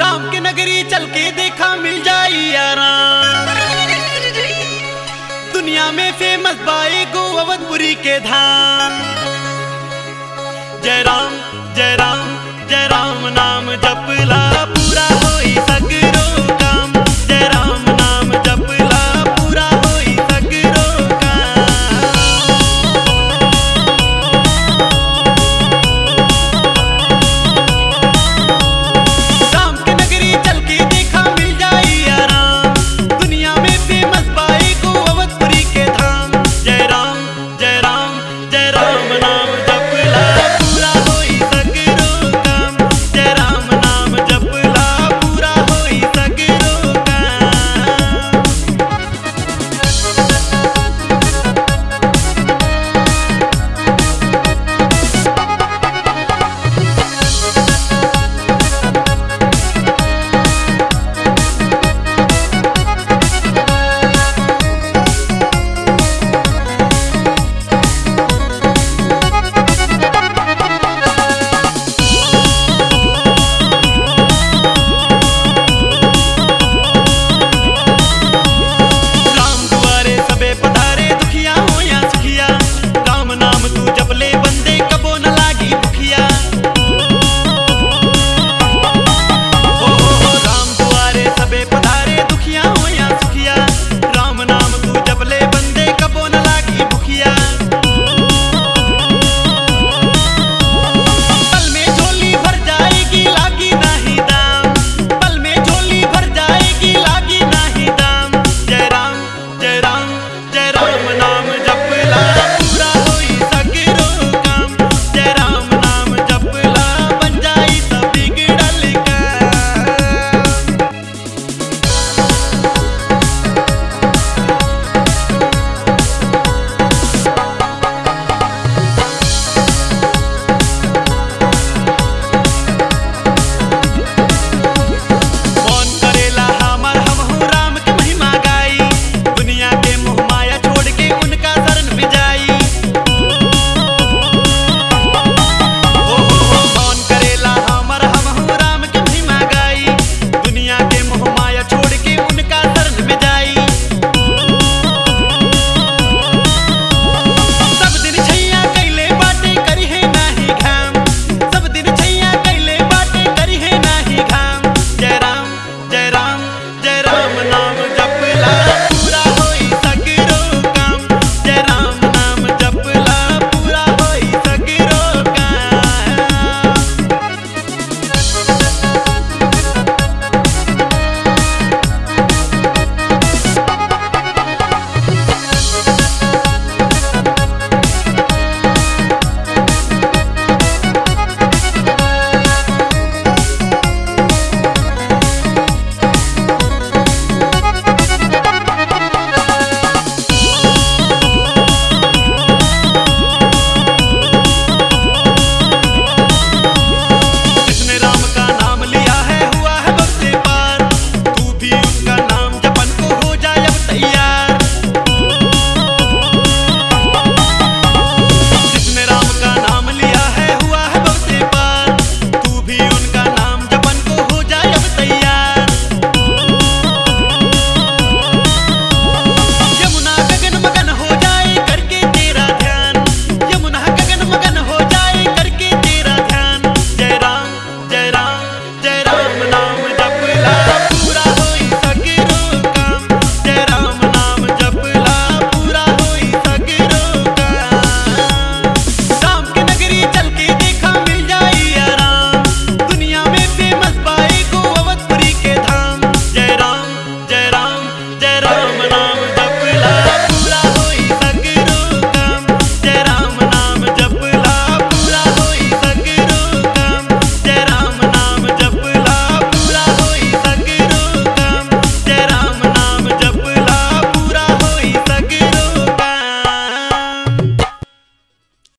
राम की नगरी चल के देखा मिल जाई आराम। दुनिया में फ़ेमस बाई गो अवधपुरी के धाम। जय राम जय राम जय राम, नाम जपला